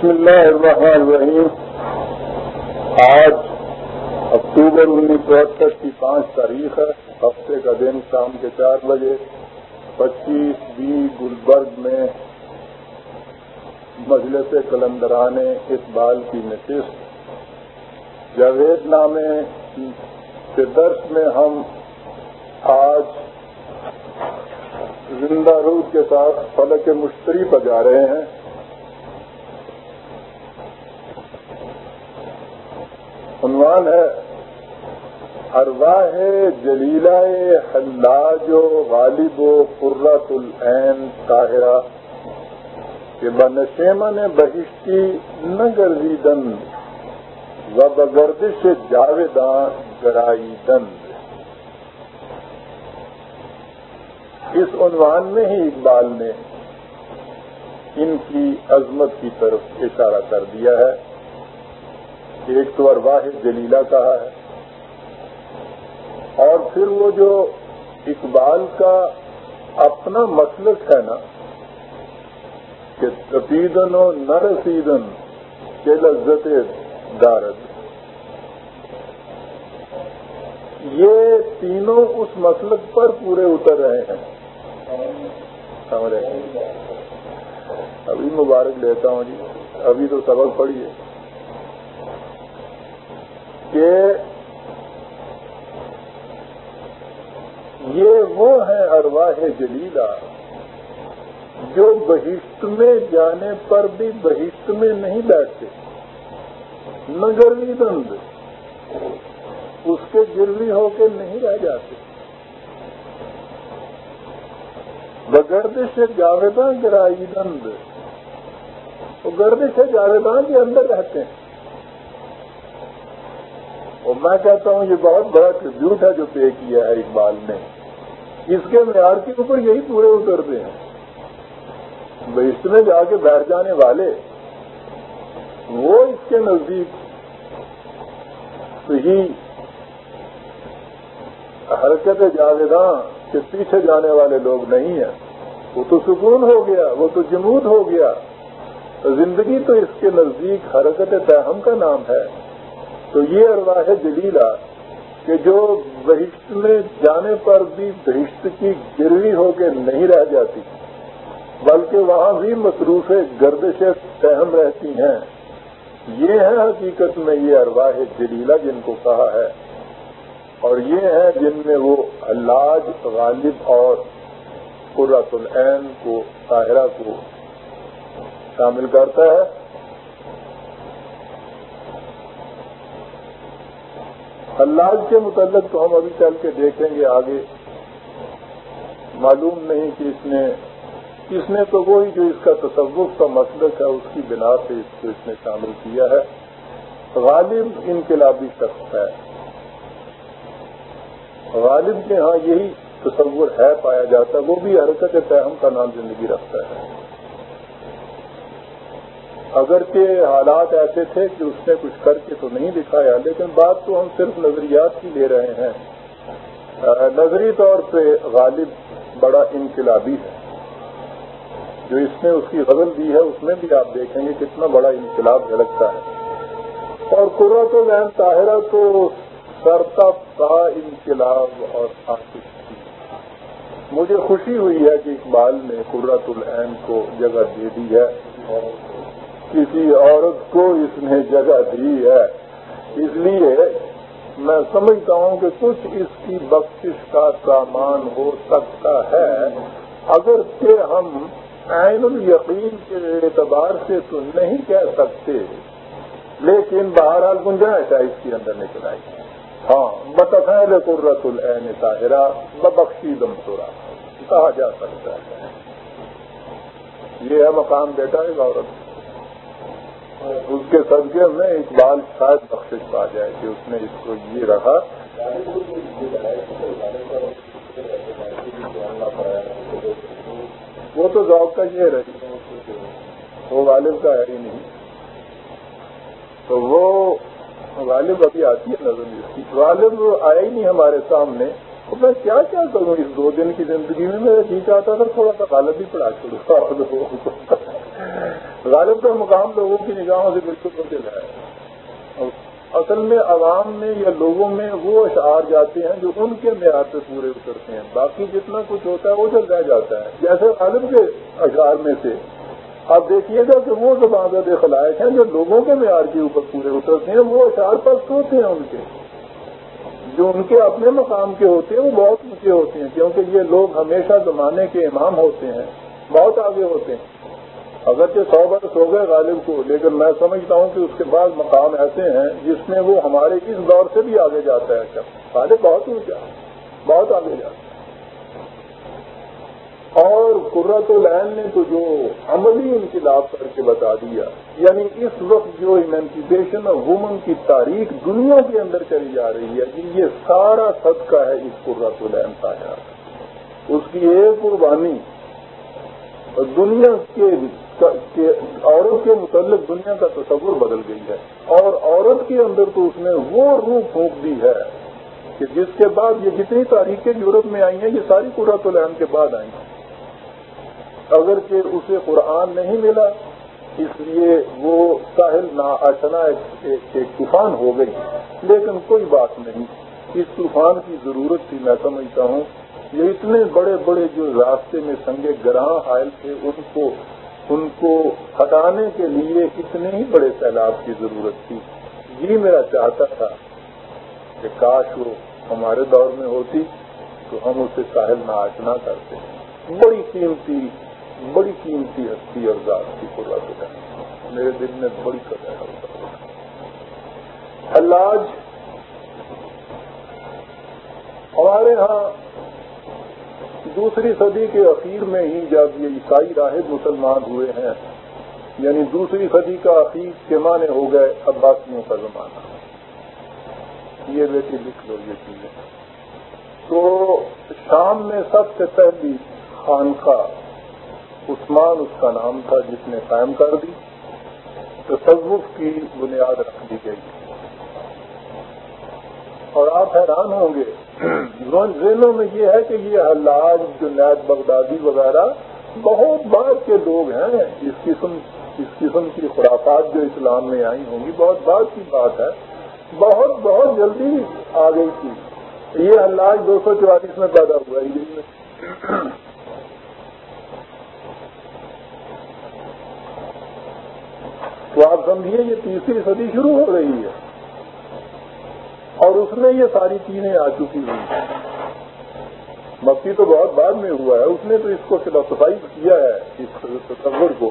بسم اللہ الرحمن الرحیم۔ آج اکتوبر انیس سو اڑسٹھ کی پانچ تاریخ ہے۔ ہفتے کا دن شام کے چار بجے۔ پچیس بی گلبرگ میں مجلس کلندران اقبال کی نشست۔ جاوید نامے کے درس میں ہم آج زندہ روح کے ساتھ فلک مشتری پر جا رہے ہیں۔ عنوان ہے ارواہ جلیلہ حلاج و غالب و قرۃ العین طاہرہ، کہ بنشیمن بہشتی نہ گردیدن و بگردش جاویدان گرائی دند اس عنوان میں ہی اقبال نے ان کی عظمت کی طرف اشارہ کر دیا ہے۔ ایک تو ارواہ جلیلہ کہا ہے۔ اور پھر وہ جو اقبال کا اپنا مسلک ہے نا، کہ تفیدن و نہ رسیدن کے لذت دارد۔ یہ تینوں اس مسلک پر پورے اتر رہے ہیں۔ ابھی مبارک لیتا ہوں جی۔ ابھی تو سبق پڑھیے کہ یہ وہ ہیں ارواہ جلیلہ جو بہشت میں جانے پر بھی بہشت میں نہیں بیٹھتے۔ نگروی دند اس کے گروی ہو کے نہیں رہ جاتے۔ بگردش سے جاویداں گرائی دند وہ گردش سے جاویداں کے اندر رہتے ہیں۔ اور میں کہتا ہوں یہ بہت بڑا ٹریبیوٹ ہے جو پے کیا ہے اقبال نے۔ اس کے معیار کے اوپر یہی پورے اترتے ہیں۔ بہشت میں جا کے بیٹھ جانے والے، وہ اس کے نزدیک صحیح حرکت جاویداں کے پیچھے جانے والے لوگ نہیں ہیں۔ وہ تو سکون ہو گیا، وہ تو جمود ہو گیا۔ زندگی تو اس کے نزدیک حرکت تہم کا نام ہے۔ تو یہ ارواح جلیلہ کہ جو بہشت میں جانے پر بھی بہشت کی گروی ہو کے نہیں رہ جاتی، بلکہ وہاں بھی مصروف گردشیں تہم رہتی ہیں۔ یہ ہے حقیقت میں یہ ارواح جلیلہ جن کو کہا ہے، اور یہ ہے جن میں وہ علاج غالب اور قرۃ العین کو، طاہرہ کو شامل کرتا ہے۔ اللہ کے متعلق تو ہم ابھی چل کے دیکھیں گے آگے۔ معلوم نہیں کہ اس نے اس نے تو وہی جو اس کا تصوف کا مسلک ہے، اس کی بنا سے اس کو اس نے شامل کیا ہے۔ غالب انقلابی شخص ہے۔ غالب کے ہاں یہی تصور ہے، پایا جاتا ہے۔ وہ بھی حرکت تہم کا نام زندگی رکھتا ہے۔ اگرچہ حالات ایسے تھے کہ اس نے کچھ کر کے تو نہیں دکھایا، لیکن بات تو ہم صرف نظریات کی لے رہے ہیں۔ نظری طور پہ غالب بڑا انقلابی ہے۔ جو اس نے اس کی غزل دی ہے، اس میں بھی آپ دیکھیں گے کتنا بڑا انقلاب جھلکتا ہے۔ اور قرۃ العین طاہرہ تو سرتا کا انقلاب اور آصف مجھے خوشی ہوئی ہے کہ اقبال نے قرۃ العین کو جگہ دے دی ہے کسی عورت کو اس نے جگہ دی ہے۔ اس لیے میں سمجھتا ہوں کہ کچھ اس کی بخشش کا سامان ہو سکتا ہے۔ اگر کہ ہم عین الیقین کے اعتبار سے تو نہیں کہہ سکتے، لیکن بہرحال گنجائش ہے اس کے اندر نکل آئی۔ ہاں بتخیل قرۃ العین طاہرہ، ببخشی دم سورا کہا جا سکتا ہے۔ یہ ہے مقام بیٹا ہے عورت۔ اس کے صدقے میں اقبال شاید بخش پا جائے کہ اس نے اس کو یہ رہا۔ وہ تو ذوق کا یہ رہی۔ وہ غالب کا ہے ہی نہیں۔ تو وہ غالب ابھی آتی ہے نظر اس کی غالب آیا ہی نہیں ہمارے سامنے۔ تو میں کیا کیا کروں؟ اس دو دن کی زندگی میں میرا جی چاہتا تھا تھوڑا سا غالب بھی پڑھا چھوڑوں غالب کا مقام لوگوں کی نگاہوں سے بالکل بدل ہے۔ اصل میں عوام میں یا لوگوں میں وہ اشعار جاتے ہیں جو ان کے معیار پہ پورے اترتے ہیں۔ باقی جتنا کچھ ہوتا ہے وہ چل رہ جاتا ہے۔ جیسے غالب کے اشعار میں سے آپ دیکھیے گا کہ وہ زبان خلائق ہیں جو لوگوں کے معیار کے اوپر پورے اترتے ہیں، وہ اشعار پست ہوتے ہیں ان کے۔ جو ان کے اپنے مقام کے ہوتے ہیں، وہ بہت اونچے ہوتے ہیں، کیونکہ یہ لوگ ہمیشہ زمانے کے امام ہوتے ہیں، بہت آگے ہوتے ہیں۔ اگرچہ سو برس ہو گئے غالب کو، لیکن میں سمجھتا ہوں کہ اس کے بعد مقام ایسے ہیں جس میں وہ ہمارے اس دور سے بھی آگے جاتا ہے۔ شخص غالب بہت اونچا، بہت آگے جاتا ہے۔ اور قرت العین نے تو جو عملی انقلاب کر کے بتا دیا یعنی اس وقت جو ایمینسیپیشن آف وومن کی تاریخ دنیا کے اندر چلی جا رہی ہے، کہ یہ سارا صدقہ ہے اس قرت العین کا۔ اس کی ایک قربانی دنیا کے عورت کے متعلق دنیا کا تصور بدل گئی ہے اور عورت کے اندر تو اس نے وہ روح پھونک دی ہے کہ جس کے بعد یہ جتنی تاریخیں یورپ میں آئی ہیں، یہ ساری قرۃ العین کے بعد آئی ہیں۔ اگرچہ اسے قرآن نہیں ملا، اس لیے وہ ساحل نا اشنا ایک طوفان ہو گئی۔ لیکن کوئی بات نہیں، اس طوفان کی ضرورت تھی، میں سمجھتا ہوں۔ یہ اتنے بڑے بڑے جو راستے میں سنگے گراہ حائل تھے، ان کو ان کو ہٹانے کے لیے اتنے ہی بڑے سیلاب کی ضرورت تھی۔ یہ میرا چاہتا تھا کہ کاش وہ ہمارے دور میں ہوتی تو ہم اسے ساحل نہ آچنا کرتے۔ بڑی قیمتی بڑی قیمتی ہستی اور ذات کی قربت میرے دل میں بڑی قدر ہے۔ اللہ ہمارے ہاں دوسری صدی کے اخیر میں ہی جب یہ عیسائی راہب مسلمان ہوئے ہیں یعنی دوسری صدی کا اخیر کے معنی ہو گئے عباسیوں کا زمانہ۔ یہ بیٹی لکھ لو یہ چیزیں۔ تو شام میں سب سے پہلی خانقاہ عثمان اس کا نام تھا جس نے قائم کر دی، تصوف کی بنیاد رکھ دی گئی۔ اور آپ حیران ہوں گے ذہنوں میں یہ ہے کہ یہ حلاج جنید بغدادی وغیرہ بہت بعد کے لوگ ہیں، اس قسم اس قسم کی خرافات جو اسلام میں آئی ہوں گی، بہت بعد کی بات ہے۔ بہت بہت جلدی آ گئی تھی یہ حلاج دو سو چوالیس میں پیدا ہوا ہے۔ تو آپ سمجھیے یہ تیسری صدی شروع ہو رہی ہے۔ اور اس میں یہ ساری چیزیں آ چکی ہوئی مکی تو بہت بعد میں ہوا ہے، اس نے تو اس کو فلاسفائی کیا ہے، اس تصور کو۔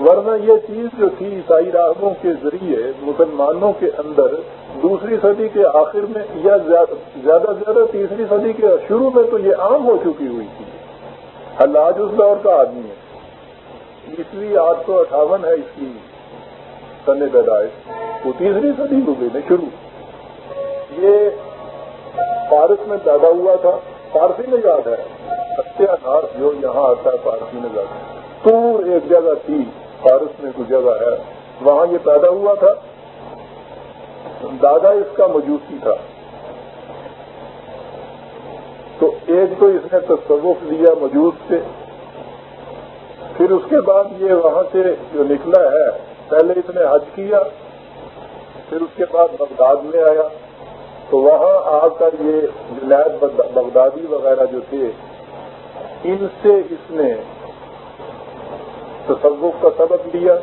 ورنہ یہ چیز جو تھی عیسائی راہبوں کے ذریعے مسلمانوں کے اندر دوسری صدی کے آخر میں یا زیادہ زیادہ تیسری صدی کے شروع میں تو یہ عام ہو چکی ہوئی تھی۔ حلاج اس دور کا آدمی ہے۔ عیسوی آٹھ سو اٹھاون ہے اس کی سن پیدائش وہ تیسری صدی ہو گئی شروع۔ یہ فارس میں پیدا ہوا تھا، فارسی میں یاد ہے۔ اتیا جو یہاں آتا ہے، فارسی میں جاتا ہے۔ تور ایک جگہ تھی، فارس میں کچھ جگہ ہے۔ وہاں یہ پیدا ہوا تھا۔ دادا اس کا مجوسی تھا۔ تو ایک تو اس نے تصوف لیا مجوس سے۔ پھر اس کے بعد یہ وہاں سے جو نکلا ہے، پہلے اس نے حج کیا، پھر اس کے بعد بغداد میں آیا۔ تو وہاں آ کر یہ جنید بغدادی وغیرہ جو تھے، ان سے اس نے تصوف کا سبق لیا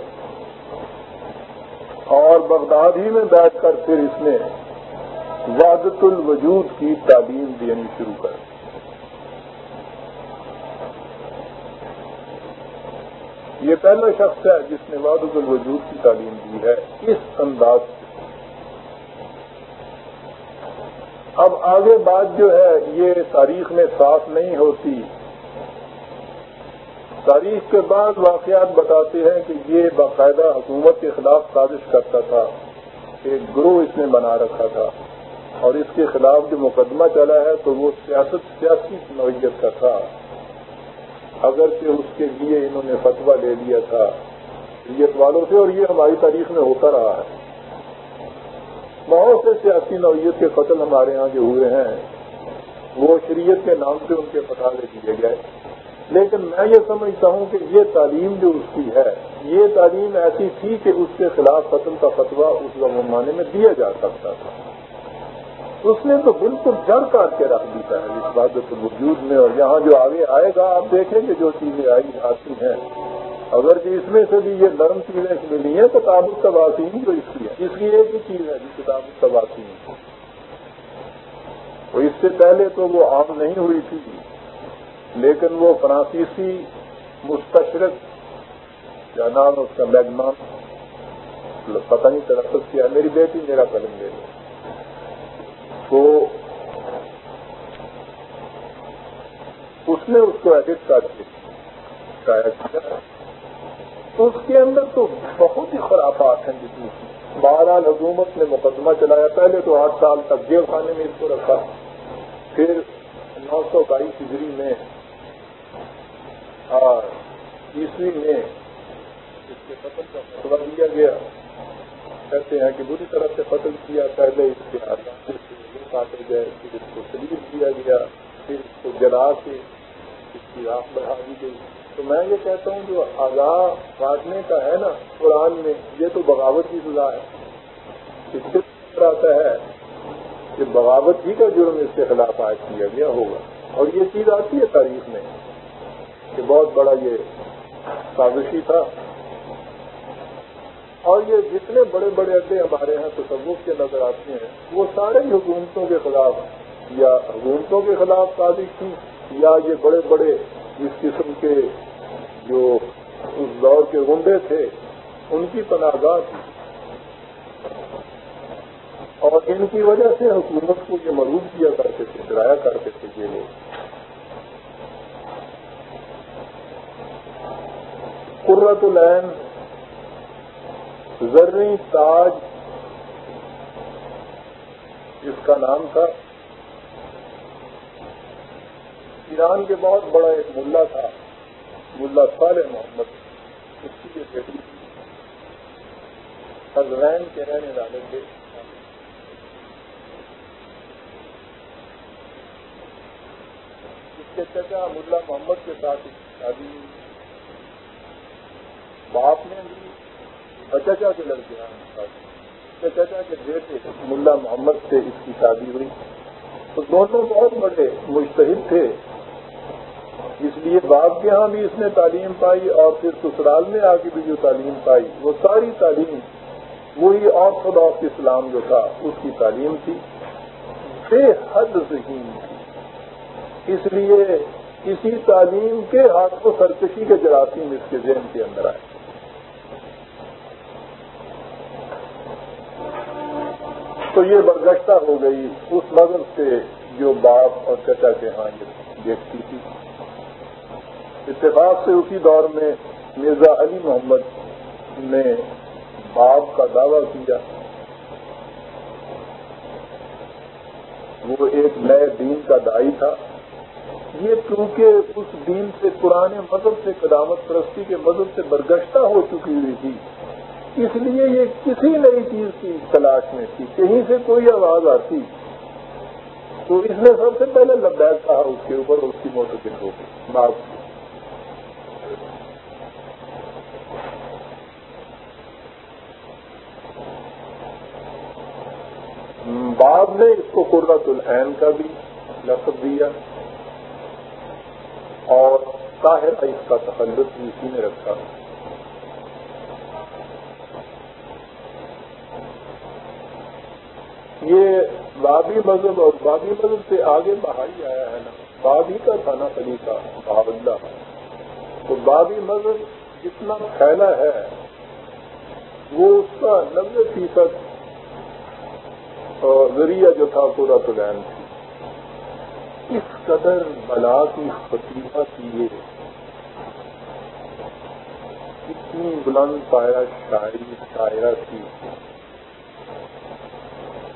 اور بغداد ہی میں بیٹھ کر پھر اس نے وادت الوجود کی تعلیم دینی شروع کر یہ پہلا شخص ہے جس نے وادت الوجود کی تعلیم دی ہے۔ اس انداز سے اب آگے بات جو ہے، یہ تاریخ میں صاف نہیں ہوتی۔ تاریخ کے بعد واقعات بتاتے ہیں کہ یہ باقاعدہ حکومت کے خلاف سازش کرتا تھا۔ ایک گروہ اس نے بنا رکھا تھا۔ اور اس کے خلاف جو مقدمہ چلا ہے، تو وہ سیاست، سیاسی نوعیت کا تھا۔ اگرچہ اس کے لیے انہوں نے فتویٰ لے لیا تھا۔ نیت والوں سے، اور یہ ہماری تاریخ میں ہوتا رہا ہے۔ بہت سے سیاسی نوعیت کے قتل ہمارے ہاں جو ہوئے ہیں، وہ شریعت کے نام سے ان کے لے دیے گئے۔ لیکن میں یہ سمجھتا ہوں کہ یہ تعلیم جو اس کی ہے، یہ تعلیم ایسی تھی کہ اس کے خلاف قتل کا فتویٰ اس زمانے میں دیا جا سکتا تھا۔ اس نے تو بالکل جڑ کاٹ کے رکھ دیتا ہے اس بات وجود میں۔ اور یہاں جو آگے آئے گا، آپ دیکھیں گے جو چیزیں آئی آتی ہیں۔ اگر کہ اس میں سے بھی یہ نرم چیزیں ملی ہیں تو تابق تباسین جو اس کی ہے۔ اس کی ایک ہی چیز ہے جس کتاب تباسین تو اس سے پہلے تو وہ عام نہیں ہوئی تھی، لیکن وہ فرانسیسی مستشرق، کیا نام اس کا میگمان پتہ نہیں تلفظ کیا میری بیٹی میرا قلم لے تو اس نے اس کو ایڈٹ کر کے شاید کیا۔ تو اس کے اندر تو بہت ہی خرافات ہیں جتنی بہرحال حکومت نے مقدمہ چلایا، پہلے تو آٹھ سال تک جیل خانے میں اس کو رکھا، پھر نو سو بائیس ہجری میں عیسوی میں اس کے قتل کا فیصلہ دیا گیا۔ کہتے ہیں کہ بری طرح سے قتل کیا، پہلے اس کے آزاد سے کاٹے گئے، پھر اس کو شریف دیا گیا، پھر اس کو جلا کے اس کی آنکھ بڑھا دی گئی۔ تو میں یہ کہتا ہوں جو آگاہ کاٹنے کا ہے نا قرآن میں، یہ تو بغاوت کی سزا ہے۔ اس سے آتا ہے کہ بغاوت ہی کا جرم اس کے خلاف عائد کیا گیا ہوگا۔ اور یہ چیز آتی ہے تاریخ میں کہ بہت بڑا یہ سازشی تھا۔ اور یہ جتنے بڑے بڑے اڈے ہمارے یہاں تصوف کے نظر آتے ہیں، وہ سارے ہی حکومتوں کے خلاف یا حکومتوں کے خلاف سازش تھی یا یہ بڑے بڑے اس قسم کے جو اس دور کے گنڈے تھے، ان کی پناہ گاہ تھی۔ اور ان کی وجہ سے حکومت کو یہ مروب کیا کرتے تھے، ڈرایا کرتے تھے یہ لوگ قرت العین، زرعی تاج جس کا نام تھا ایران کے بہت بڑا ایک ملا تھا، ملا صالح محمد، اس کی بیٹی حضرین کے رہنے والے تھے۔ اس کے چچا ملا محمد کے ساتھ شادی باپ نے بھی چچا کے لڑکے ہیں۔ چچا کے بیٹے ملا محمد سے اس کی شادی ہوئی۔ تو دونوں بہت بڑے مشتحد تھے۔ اس لیے باپ کے ہاں بھی اس نے تعلیم پائی اور پھر سسرال میں آ کے بھی جو تعلیم پائی، وہ ساری تعلیم، وہی آرتھوڈاکس اسلام جو تھا، اس کی تعلیم تھی۔ بے حد ذہین تھی۔ اس لیے کسی تعلیم کے ہاتھ کو سرکشی کے جراثیم اس کے ذہن کے اندر آئے۔ تو یہ برگشتہ ہو گئی، اس مذہب سے جو باپ اور چچا کے ہاں یہ دیکھتی تھی۔ اتفاق سے اسی دور میں مرزا علی محمد نے باپ کا دعویٰ کیا۔ وہ ایک نئے دین کا دائی تھا۔ یہ کیونکہ اس دین سے پرانے مذہب سے قدامت پرستی کے مذہب سے برگشتہ ہو چکی ہوئی تھی، اس لیے یہ کسی نئی چیز کی تلاش میں تھی، کہیں سے کوئی آواز آتی۔ تو اس نے سب سے پہلے لبیک کہا اس کے اوپر اس کی موت ہو گئی باپ کی بعد نے اس کو قرۃ العین کا بھی لفظ دیا اور طاہر اس کا تخلط بھی اسی نے رکھا۔ یہ بابی مذہب اور بابی مذہب سے آگے بہائی آیا ہے نا۔ بابی کا تھا نا خلیفہ بابلہ تو بابی مذہب جتنا پھیلا ہے، وہ اس کا نبے فیصد ذریعہ جو تھا پورا پلان تھی۔ اس قدر بلا کی فتیحہ کی یہ اتنی بلند پایا شاعری، شاعرہ تھی۔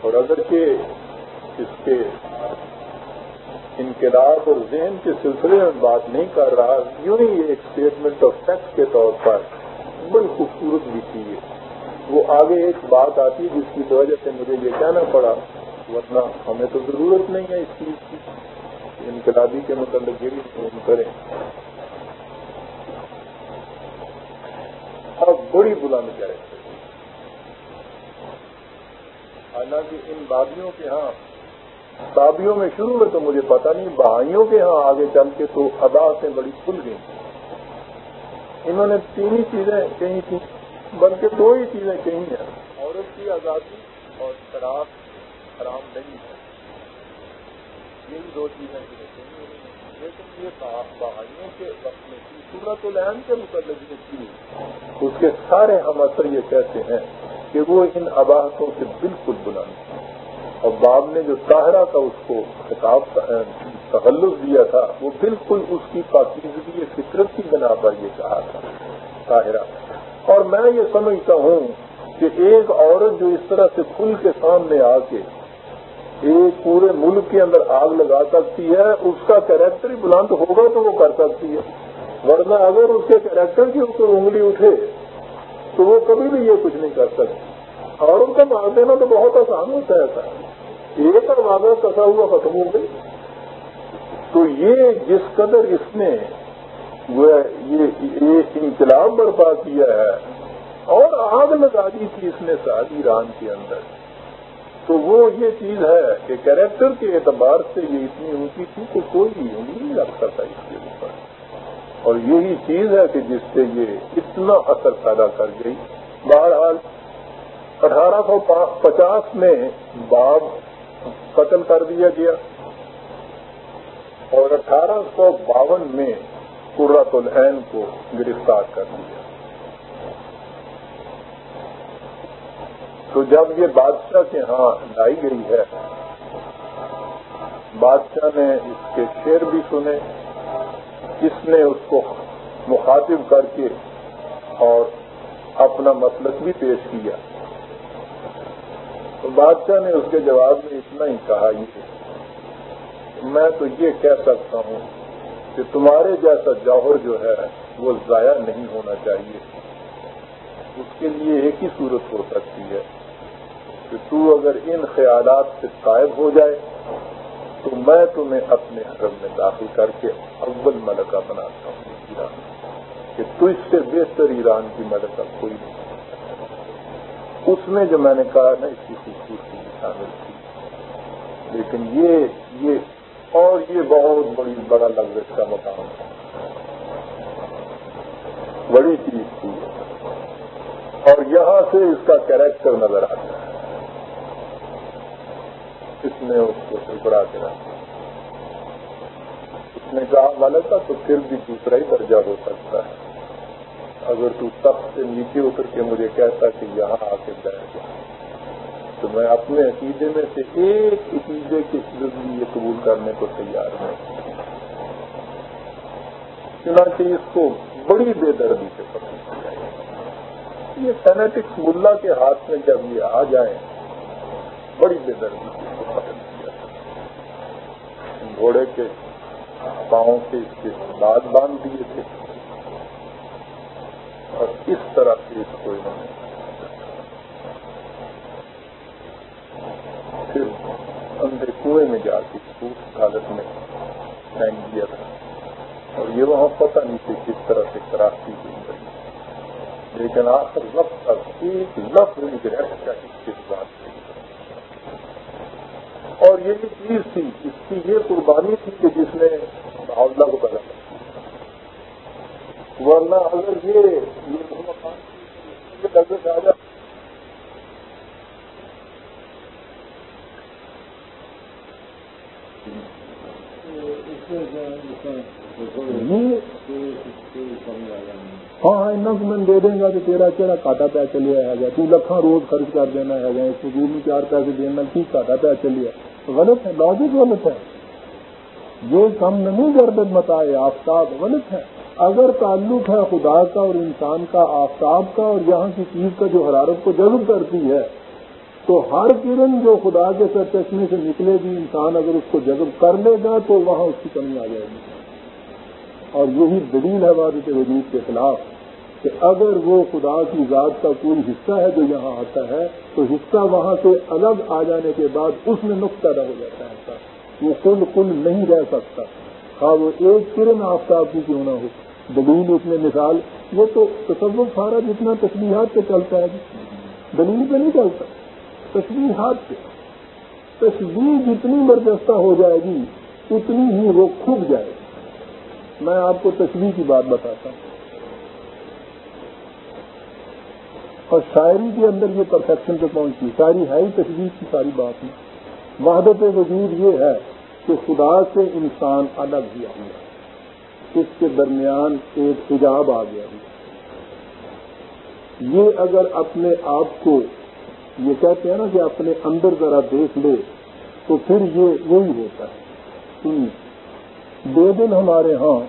اور اگرچہ اس کے انقلاب اور ذہن کے سلسلے میں بات نہیں کر رہا، یوں ہی ایک اسٹیٹمنٹ آف فیکٹ کے طور پر بڑی خوبصورت بھی تھی وہ آگے ایک بات آتی جس کی وجہ سے مجھے یہ کہنا پڑا، ورنہ ہمیں تو ضرورت نہیں ہے اس چیز کی۔ انقلابی کے متعلق یہ بھی فون کریں۔ اور بڑی بلند کرے حالانکہ ان بادیوں کے ہاں بابیوں میں شروع میں تو مجھے پتا نہیں بہائیوں کے ہاں آگے چل کے تو ادا سے بڑی کھل گئی انہوں نے تین ہی چیزیں کہیں تھیں۔ بلکہ دو ہی چیزیں کہیں ہیں۔ عورت کی آزادی اور شراب حرام نہیں ہے۔ یہی دو چیزیں لیکن یہ بہائیوں کے وقت میں صورت العین کے مقدس میں کی اس کے سارے ہم اثر یہ کہتے ہیں کہ وہ ان عباہتوں سے بالکل بلند اور باب نے جو طاہرہ کا اس کو خطاب تخلص دیا تھا، وہ بالکل اس کی پاکیزگی فطرت کی بنا پر یہ کہا تھا، طاہرہ۔ اور میں یہ سمجھتا ہوں کہ ایک عورت جو اس طرح سے کھل کے سامنے آ کے ایک پورے ملک کے اندر آگ لگا سکتی ہے، اس کا کیریکٹر ہی بلند ہوگا تو وہ کر سکتی ہے۔ ورنہ اگر اس کے کیریکٹر کی اوپر انگلی اٹھے تو وہ کبھی بھی یہ کچھ نہیں کر سکتے اور ان کا مار دینا تو بہت آسان ہوتا ہے ایسا ایک اور کسا ہوا ختم ہو گئی۔ تو یہ جس قدر اس نے یہ انقلاب برپا کیا ہے اور آگ لگا دی تھی اس نے ساری ایران کے اندر۔ تو وہ یہ چیز ہے کہ کیریکٹر کے اعتبار سے یہ اتنی اونچی تھی کہ کوئی بھی انگلی نہیں رکھ سکتا اس کے اوپر۔ اور یہی چیز ہے کہ جس سے یہ اتنا اثر پیدا کر گئی۔ بہرحال، اٹھارہ سو پچاس میں باب قتل کر دیا گیا۔ اور اٹھارہ سو باون میں قرۃ العین کو گرفتار کر دیا۔ تو جب یہ بادشاہ کے ہاں لائی گئی ہے، بادشاہ نے اس کے شیر بھی سنے، اس نے اس کو مخاطب کر کے اور اپنا مسلک بھی پیش کیا۔ تو بادشاہ نے اس کے جواب میں اتنا ہی کہا، یہ میں تو یہ کہہ سکتا ہوں کہ تمہارے جیسا جوہر جو ہے وہ ضائع نہیں ہونا چاہیے۔ اس کے لیے ایک ہی صورت ہو سکتی ہے کہ تو اگر ان خیالات سے قائب ہو جائے تو میں تمہیں اپنے حرم میں داخل کر کے اول ملکہ بناتا ہوں۔ ایران کہ تو اس سے بہتر ایران کی ملکہ کوئی نہیں۔ اس میں جو میں نے کہا نا، اس کی خوبصورتی بھی شامل تھی۔ لیکن یہ یہ اور یہ بہت بڑی بڑا لفظ کا مقام ہے۔ بڑی چیز تھی۔ اور یہاں سے اس کا کیریکٹر نظر آتا ہے۔ اس نے اس کو ٹکڑا کے رکھا اس نے کہا والا تھا تو پھر بھی دوسرا ہی درجہ ہو سکتا ہے۔ اگر تو تب سے نیچے اتر کے مجھے کہتا کہ یہاں آ کے بیٹھ جا۔ تو میں اپنے عقیدے میں سے ایک عقیدے کے یہ قبول کرنے کو تیار ہوں۔ چنانچہ اس کو بڑی بے دردی سے پسند کیا یہ سینیٹکس ملا کے ہاتھ میں جب یہ آ جائیں بڑی بے دردی گھوڑے کے پاؤں سے اس کے بعد باندھ دیے تھے۔ اور اس طرح سے اس کو انہوں نے پھر اندھے کنویں میں جا کے اس حالت میں پھینک دیا تھا۔ اور یہ وہاں پتہ نہیں تھی کس طرح سے کرافتی ہوئی۔ لیکن آخر وقت تک ایک لفظ ریسٹ کا کس بات اور یہ چیز تھی، اس کی یہ قربانی تھی کہ جس نے معاوضہ کو پیدا ورنہ اگر یہ لفظ آ جائے ہاں ہاں کو دے دیں گا کہ تیرا کہڑا کاٹا پہ چلے آ گیا تو لکھاں روز خرچ کر دینا ہے گا سکول میں چار پیسے دینا کی کاٹا پہ چلے غلط ہے لاجک غلط ہے۔ یہ کم نہیں گردن بتائے، آفتاب غلط ہے۔ اگر تعلق ہے خدا کا اور انسان کا، آفتاب کا اور یہاں کی چیز کا جو حرارت کو جذب کرتی ہے تو ہر کرن جو خدا کے سر چشمے سے نکلے گی، انسان اگر اس کو جذب کر لے گا تو وہاں اس کی کمی آ جائے گی۔ اور یہی دلیل ہے وادت وجود کے خلاف کہ اگر وہ خدا کی ذات کا کوئی حصہ ہے جو یہاں آتا ہے، تو حصہ وہاں سے الگ آ جانے کے بعد اس میں نقص پیدا ہو جاتا ہے۔ وہ کل کل نہیں رہ سکتا۔ ہاں وہ ایک کرن آفتاب کی کیوں نہ ہو۔ دلیل اس میں مثال وہ تو تصور سارا جتنا تشریحات پہ چلتا ہے، دلیل پہ نہیں چلتا۔ تشریحات پہ تصویر جتنی برجستہ ہو جائے گی، اتنی ہی وہ کھب جائے گی۔ میں آپ کو تصویر کی بات بتاتا ہوں۔ اور شاعری کے اندر یہ پرفیکشن پہ پہنچی شاعری ہے ہی تصویر کی ساری بات میں۔ وحدت وجود یہ ہے کہ خدا سے انسان الگ ہوا ہوا اس کے درمیان ایک حجاب آ گیا یہ اگر اپنے آپ کو یہ کہتے ہیں نا کہ اپنے اندر ذرا دیکھ لے تو پھر یہ وہی ہوتا ہے۔ دو دن ہمارے ہاں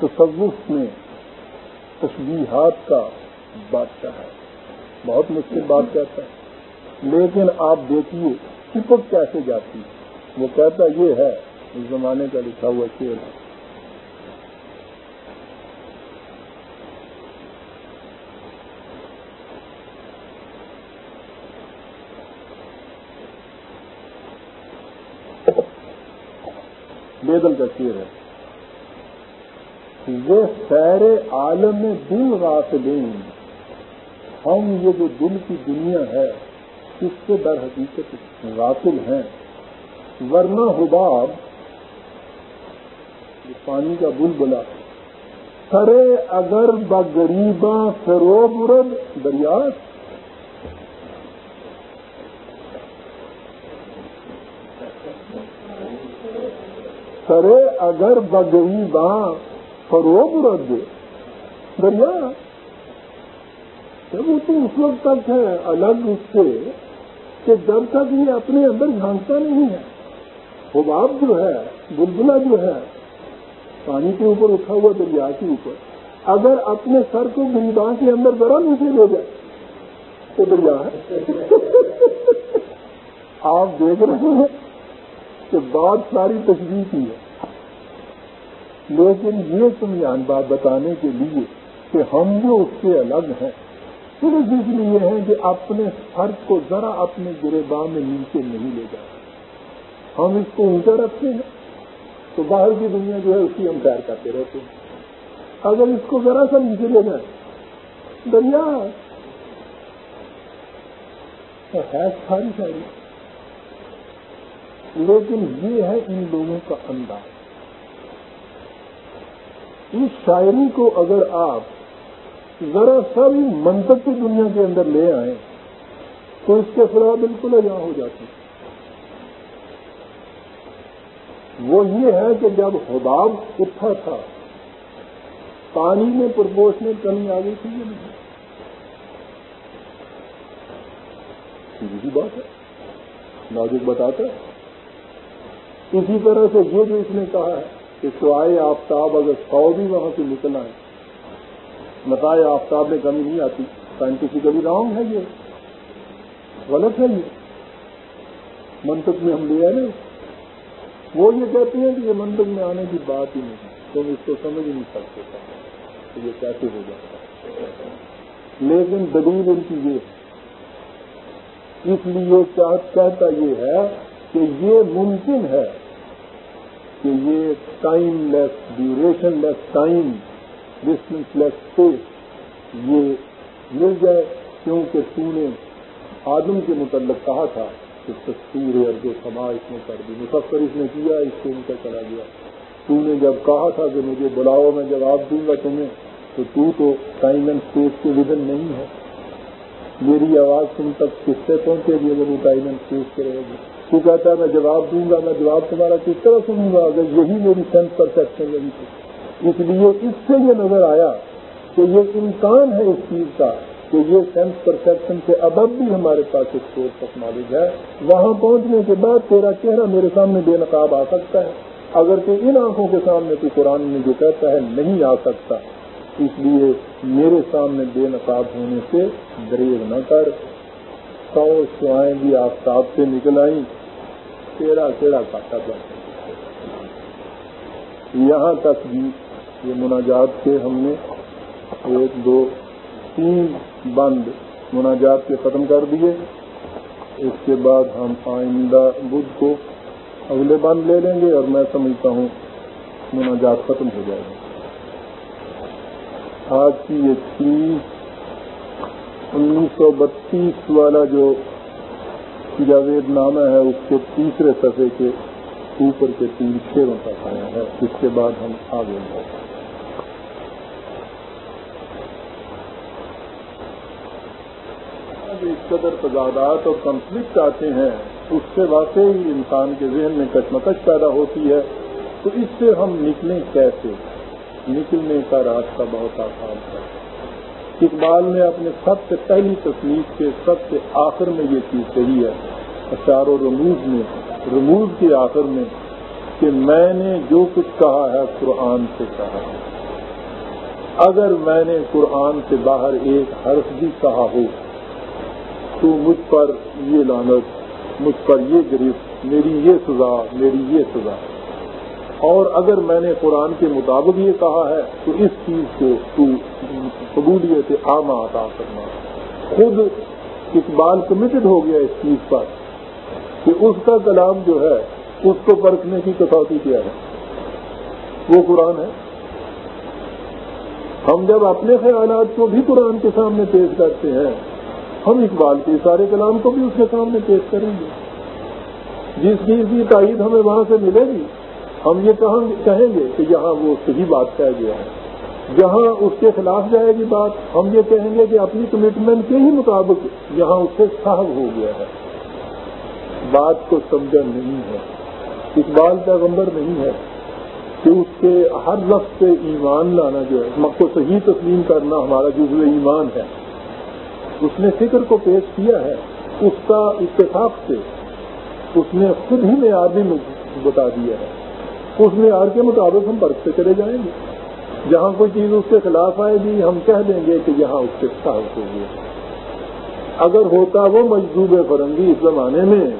تصوف میں تشبیہات کا بادشاہ ہے۔ بہت مشکل بات کہتا ہے۔ لیکن آپ دیکھیے چپک کیسے جاتی وہ کہتا یہ ہے، اس زمانے کا لکھا ہوا شیر ہے بیدل کا ہے۔ وہ سیر عالم دل غافلین۔ ہم یہ جو دل کی دنیا ہے، اس سے در حقیقت غافل ہیں۔ ورنہ حباب پانی کا بل بلا سرے اگر بغریباں فروب ارد دریا سرے اگر بغریباں فروغ رد دریا وہ تو اس وقت تک ہے، الگ اس سے کہ جب تک یہ اپنے اندر جھانکتا نہیں ہے۔ حباب جو ہے بلبلا جو ہے، پانی کے اوپر اٹھا ہوا دریا کے اوپر۔ اگر اپنے سر کو گریباں کے اندر ذرا نیچے لے جائے، تو دریا ہے۔ آپ دیکھ رہے ہیں کہ بات ساری تشریح کی ہے۔ لیکن یہ سمجھان بات بتانے کے لیے کہ ہم جو اس سے الگ ہیں۔ صرف اس لیے ہیں کہ اپنے فرق کو ذرا اپنے گرے میں نیچے نہیں لے جائیں ہم اس کو اونچا رکھتے ہیں تو باہر کی دنیا جو ہے اس کی ہم پیار کرتے رہتے ہیں۔ اگر اس کو ذرا سا نیچے لے جائیں، دریا ہے ساری ساری۔ لیکن یہ ہے ان لوگوں کا انداز۔ اس شاعری کو اگر آپ ذرا سا بھی منطق کی دنیا کے اندر لے آئیں، تو اس کے خلاف بالکل اجاں ہو جاتی۔ وہ یہ ہے کہ جب حباب اٹھا تھا، پانی میں پرپوشنل کمی آ گئی تھی یا نہیں سیدھی بات ہے۔ نازک بتاتا ہے۔ اسی طرح سے یہ جو اس نے کہا ہے کہ سوائے آفتاب اگر سو بھی وہاں سے نکل آئے۔ بتائے آفتاب میں کمی نہیں آتی۔ سائنٹیفکلی رانگ ہے یہ۔ غلط ہے یہ۔ منطق میں ہم لے آئے وہ یہ کہتے ہیں کہ یہ منطق میں آنے کی بات ہی نہیں۔ تم اس کو سمجھ نہیں سکتے۔ کہ یہ کیسے ہو جاتا ہے؟ لیکن دلیل ان کی یہ ہے۔ اس لیے کہتا یہ ہے کہ یہ ممکن ہے۔ کہ یہ time less duration less time distance less space یہ مل جائے کیونکہ تو نے آدم کے متعلق کہا تھا کہ تصویر ہے جو سما اس نے کر دی مسفر اس نے کیا، اس سے ان کا چلا گیا۔ تو نے جب کہا تھا کہ مجھے بلاؤ، میں جواب دوں گا تمہیں، تو تو تو ٹائم اینڈ اسپیس کے ودن نہیں ہے۔ میری آواز تم تک کس سے پہنچے گی؟ اگر وہ ٹائم اینڈ اسپیس کے رہے گی۔ تو کہتا ہے، میں جواب دوں گا، میں جواب تمہارا کس طرح سنوں گا؟ اگر یہی میری سینس پرسپشن لگی تھی اس لیے اس سے یہ نظر آیا کہ یہ امکان ہے اس چیز کا کہ یہ سینس پرسپشن سے ابب بھی ہمارے پاس ایک سورس آف نالج ہے۔ وہاں پہنچنے کے بعد تیرا چہرہ میرے سامنے بے نقاب آ سکتا ہے۔ اگر کہ ان آنکھوں کے سامنے تو قرآن میں جو کہتا ہے نہیں آ سکتا۔ اس لیے میرے سامنے بے نقاب ہونے سے دریغ نہ کر۔ سو سوائیں بھی آفتاب سے نکل آئیں۔ تیرا کیڑا کاٹا تھا یہاں تک بھی یہ مناجات کے ہم نے ایک دو تین بند مناجات کے ختم کر دیے۔ اس کے بعد ہم آئندہ بدھ کو اگلے بند لے لیں گے اور میں سمجھتا ہوں مناجات ختم ہو جائے گا آج کی یہ چیز انیس سو بتیس والا جو جاوید نامہ ہے، اس کے تیسرے صفحے کے اوپر کے تین شیروں تک آیا ہے، اس کے بعد ہم آگے بڑھیں اس قدر تضادات اور کنفلکٹ آتے ہیں، اس سے واقعی انسان کے ذہن میں کچمکش پیدا ہوتی ہے۔ تو اس سے ہم نکلیں کیسے؟ نکلنے کا راستہ بہت آسان ہے۔ اقبال نے اپنے سب سے پہلی تصنیف کے سب سے آخر میں یہ چیز کہی ہے اشار و رموز میں، رموز کے آخر میں، کہ میں نے جو کچھ کہا ہے قرآن سے کہا ہے۔ اگر میں نے قرآن سے باہر ایک حرف بھی کہا ہو، تو مجھ پر یہ لانت مجھ پر یہ گرفت میری یہ سزا، میری یہ سزا۔ اور اگر میں نے قرآن کے مطابق یہ کہا ہے، تو اس چیز کو تو قبولیت عام عطا کرنا خود اقبال کمیٹڈ ہو گیا اس چیز پر کہ اس کا کلام جو ہے، اس کو پرکھنے کی کسوٹی کیا ہے۔ وہ قرآن ہے۔ ہم جب اپنے خیالات کو بھی قرآن کے سامنے پیش کرتے ہیں، ہم اقبال کے سارے کلام کو بھی اس کے سامنے پیش کریں گے۔ جس چیز کی تائید ہمیں وہاں سے ملے گی ہم یہ کہیں گے کہ یہاں وہ صحیح بات کہہ گیا ہے۔ جہاں اس کے خلاف جائے گی بات۔ ہم یہ کہیں گے کہ اپنی کمٹمنٹ کے ہی مطابق یہاں اس سے صاحب ہو گیا ہے۔ بات کو سمجھا نہیں ہے۔ اقبال کا غمبر نہیں ہے کہ اس کے ہر لفظ سے ایمان لانا جو ہے مق کو صحیح تسلیم کرنا ہمارا جزو ایمان ہے۔ اس نے فکر کو پیش کیا ہے۔ اس کا اتفاق سے اس نے خود ہی معیار بھی بتا دیا ہے۔ اس معیار کے مطابق ہم برف سے چلے جائیں گے۔ جہاں کوئی چیز اس کے خلاف آئے گی، ہم کہہ دیں گے کہ یہاں اس کے ساتھ ہو گیا۔ اگر ہوتا وہ مجدوب فرنگی اس زمانے میں،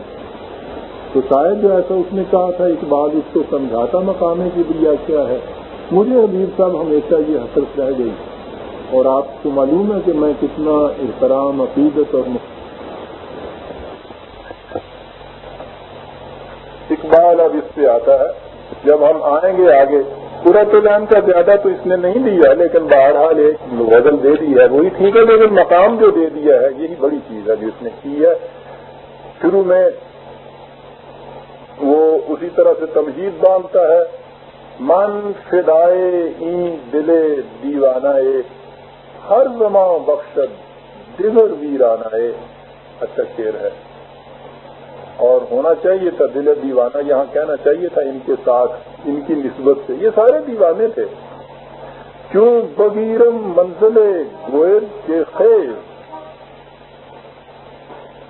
تو شاید جو ایسا اس نے کہا تھا، اقبال اس کو سمجھاتا مقامے کی بریا کیا ہے۔ مجھے حبیب صاحب ہمیشہ یہ حسرت رہ گئی۔ اور آپ کو معلوم ہے کہ میں کتنا احترام، عقیدت اور اقبال اب اس سے آتا ہے۔ جب ہم آئیں گے آگے پورا پلان کا زیادہ تو اس نے نہیں دیا، لیکن بہرحال ایک وزن دے دی ہے۔ وہی ٹھیک ہے، لیکن مقام جو دے دیا ہے، یہی بڑی چیز ہے جو اس نے کی ہے۔ شروع میں وہ اسی طرح سے تمجید باندھتا ہے، من فدائے این دلے دیوانہ ہر زماں بخشد دگر ویرانہ اچھا شیر ہے۔ اور ہونا چاہیے تھا، دل دیوانہ یہاں کہنا چاہیے تھا ان کے ساتھ، ان کی نسبت سے۔ یہ سارے دیوانے تھے۔ کیوں؟ بغیرم منزل گوئل کے خیر۔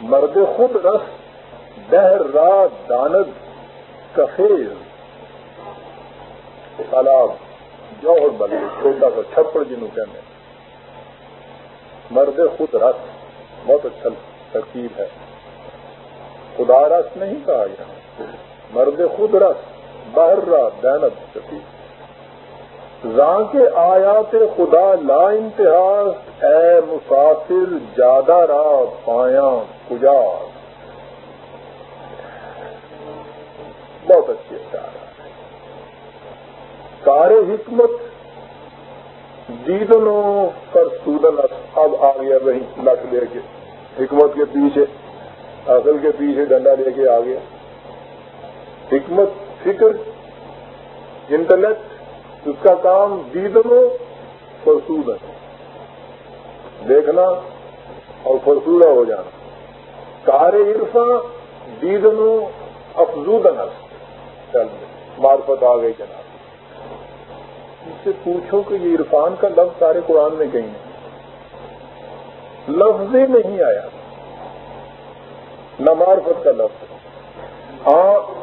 مرد خود رس، بہر رات داند کفیر تالاب جوہر بنے چھوٹا سا چھپڑ جنہوں کہنے مرد خود رس، بہت اچھا ترکیب ہے۔ خدا رس نہیں کہا یہاں مرد خود رس، بہر را دینت شفیع۔ راں کے آیات خدا لا انتہا، اے مسافر، جادہ را پایا کجا۔ بہت اچھی اچھا کار حکمت، دیدنوں پر سودن، اب آ گیا وہیں لٹ لے کے حکمت کے پیچھے اصل کے پیچھے ڈنڈا لے کے آ گیا حکمت، فکر، انٹلیکٹ، اس کا کام دیدنو فرسود ہے دیکھنا اور فرسودہ ہو جانا۔ کار عرفا دیدنو افزود چل مارفت آ گئی جناب۔ اس سے پوچھو کہ یہ عرفان کا لفظ سارے قرآن میں کہیں نہیں لفظ ہی نہیں آیا۔ نہ معرفت کا لفظ ہاں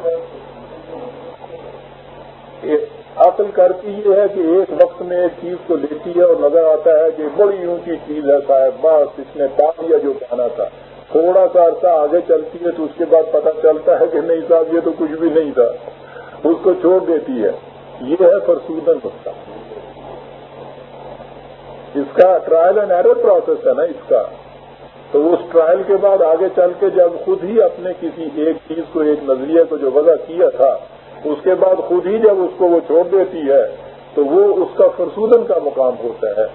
عقل کرتی یہ ہے کہ ایک وقت میں ایک چیز کو لیتی ہے اور نظر آتا ہے کہ بڑی اونچی چیز ہے صاحب، بس اس نے پا دیا جو کہنا تھا۔ تھوڑا سا عرصہ آگے چلتی ہے تو اس کے بعد پتہ چلتا ہے کہ نہیں صاحب، یہ تو کچھ بھی نہیں تھا۔ اس کو چھوڑ دیتی ہے۔ یہ ہے فرسودن بچہ اس کا ٹرائل اینڈ ایرر پروسیس ہے نا اس کا۔ تو اس ٹرائل کے بعد آگے چل کے جب خود ہی اپنے کسی ایک چیز کو، ایک نظریے کو جو وضع کیا تھا، اس کے بعد خود ہی جب اس کو وہ چھوڑ دیتی ہے، تو وہ اس کا فرسودن کا مقام ہوتا ہے۔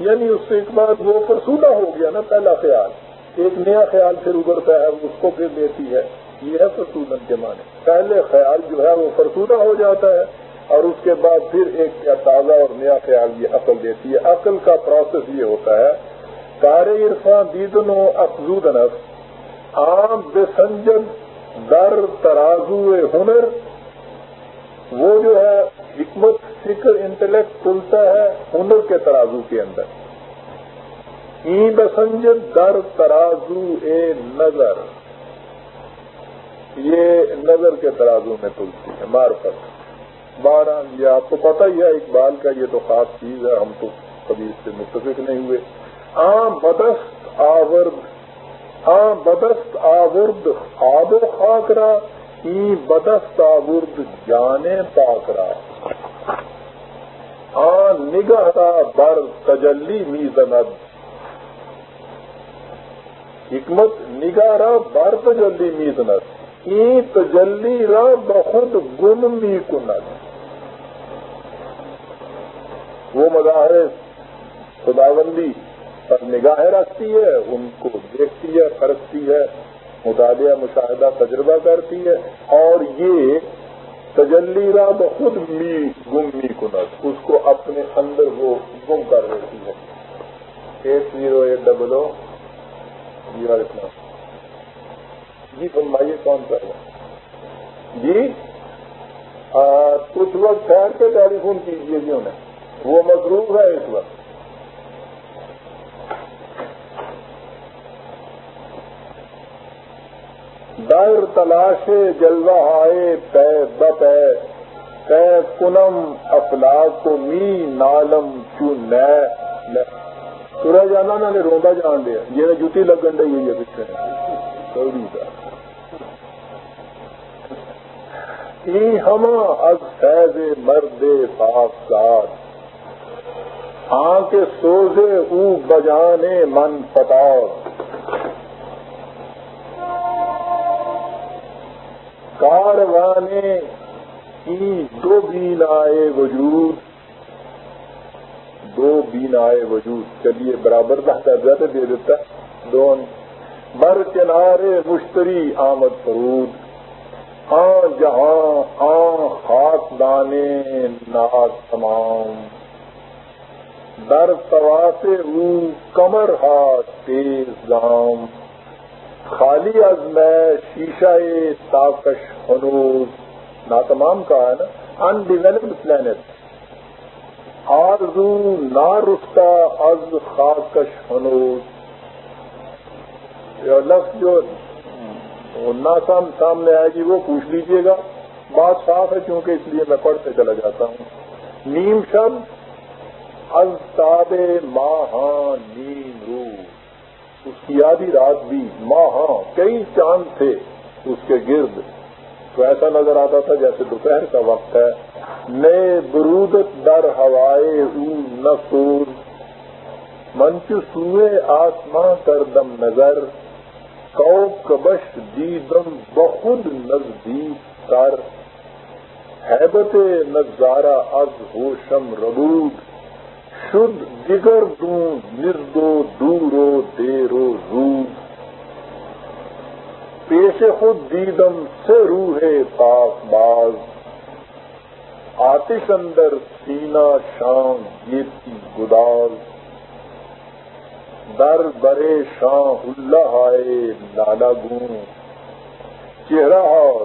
یعنی اس سے ایک بار وہ فرسودہ ہو گیا نا، پہلا خیال۔ ایک نیا خیال پھر ابھرتا ہے، اس کو پھر لیتی ہے۔ یہ ہے فرسودن کے معنی۔ پہلے خیال جو ہے وہ فرسودہ ہو جاتا ہے، اور اس کے بعد پھر ایک تازہ اور نیا خیال یہ عقل دیتی ہے۔ عقل کا پروسیس یہ ہوتا ہے کار عرفان دیدن و افزود نف. عام بے در ترازو ہنر. وہ جو ہے حکمت، فکر، انٹلیکٹ کھلتا ہے ہنر کے ترازو کے اندر. ای بسنجد در ترازو اے نظر. یہ نظر کے ترازو میں تلتی ہے مارفت بارہ یہ آپ کو پتہ ہی ہے، اقبال کا یہ تو خاص چیز ہے، ہم تو کبھی اس سے متفق نہیں ہوئے۔ آ بدست آورد آ بدست آورد آب و خاکرا ای بدست آورد جانے پاکرا آ نگاہ بر تجلی میزند حکمت نگارا بر تجلی میزند ای تجلی را بخود گم می کند. وہ مظاہرے خداوندی پر نگاہیں رکھتی ہے، ان کو دیکھتی ہے، پرکھتی ہے، مطالعہ، مشاہدہ، تجربہ کرتی ہے اور یہ تجلی را بخود می گم می کنت، اس کو اپنے اندر وہ گم کر دیتی ہے۔ Eight zero eight double O G اتنا جی فرمائیے کون کر رہا جی کچھ وقت ٹھہر کے ٹیلی فون کیجیے جی انہیں۔ وہ مصروف ہے اس وقت۔ در تلاش جلوہ آئے پے بپے پے کنم افلاق کو می نالم چو نئے ترا جانا نہ روندا جان دیا۔ جی جتی لگن ڈی ہوئی ہے پیچھے ہم از فیض مرد پاک ساتھ آ کے سوزے او بجانے من پتاؤ کاروانے کی دو بین آئے وجود، دو بین آئے وجود۔ چلیے، برابر درجہ دے دیتا۔ دون بر کنارے مشتری آمد فرود۔ آ جہاں آ خاک دانے ناد تمام۔ در سے کمر ہا تیز گام خالی از میں شیشہ تاکش ہنوز نا تمام کا ہے نا؟ ان ڈیولپڈ پلانٹ آرزو نا رستا از خاکش ہنوز. لفظ جو نا سامنے آئے گی وہ پوچھ لیجیے گا. بات صاف ہے کیونکہ اس لیے میں پڑھتے چلا جاتا ہوں. نیم شبد التاب ماہاں نیم رو. اس کی آدھی رات بھی ماہاں کئی چاند تھے اس کے گرد۔ تو ایسا نظر آتا تھا جیسے دوپہر کا وقت ہے۔ نئے برودت در ہوائے او نسور۔ منچ سوئے آسماں کر دم نظر۔ کو کبش دیدم بخود نزدیک کر حیبت نظارہ از ہوشم ربود۔ شد جگر دوں نردو دورو دیرو رود پیش خود دیدم سے روح پاک باز. آتش اندر سینا شام یہ گداز. در برے شاہ اللہ آئے لالا گوں چہرہ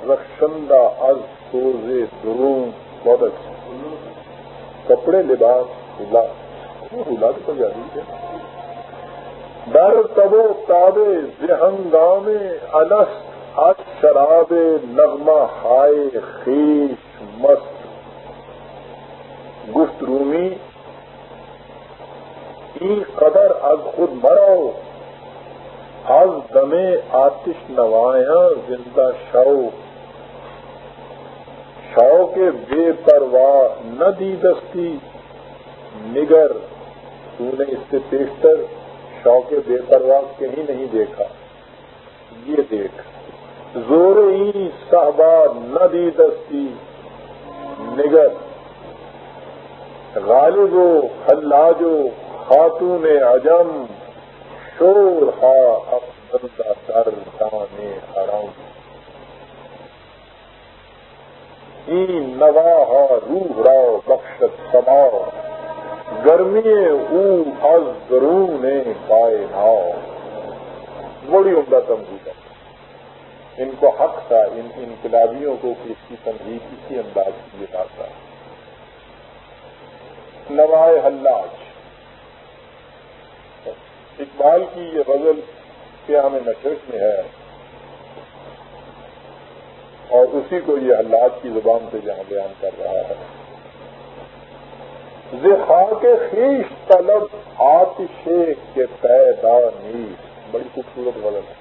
رخشندہ از سوزے دروں بہت اچھا کپڑے لباس اللہ تو جاری ہے؟ در تبو تابے زہنگام الس از شراب نغمہ ہائے خیش مست۔ گفت رومی ای قدر از خود مرو۔ از دمے آتش نوایاں زندہ شو۔ شو کے بے پرواہ نہ دی دستی، نگر تو نے اس سے پیشتر شوق بے پرواز کہیں نہیں دیکھا۔ یہ دیکھ۔ زور ہی صحبا نہ دی دستی۔ نگر۔ غالب و حلاج و خاتون عجم۔ شور ہا افضل در دانے حرم این نواہا روح راؤ بخشت سما۔ گرمی او از درون پائے ناؤ بڑی عمدہ تمغیر ہے۔ ان کو حق تھا، ان انقلابیوں کو کہ اس کی تنظیم اسی انداز کی یہ بات ہے۔ نوائے حلاج۔ اقبال کی یہ غزل کیا ہمیں نشرت میں ہے؟ اور اسی کو یہ حلاج کی زبان سے جہاں بیان کر رہا ہے۔ کے خیش طلب آتش کے پیدا نیس بڑی خوبصورت غزل ہے۔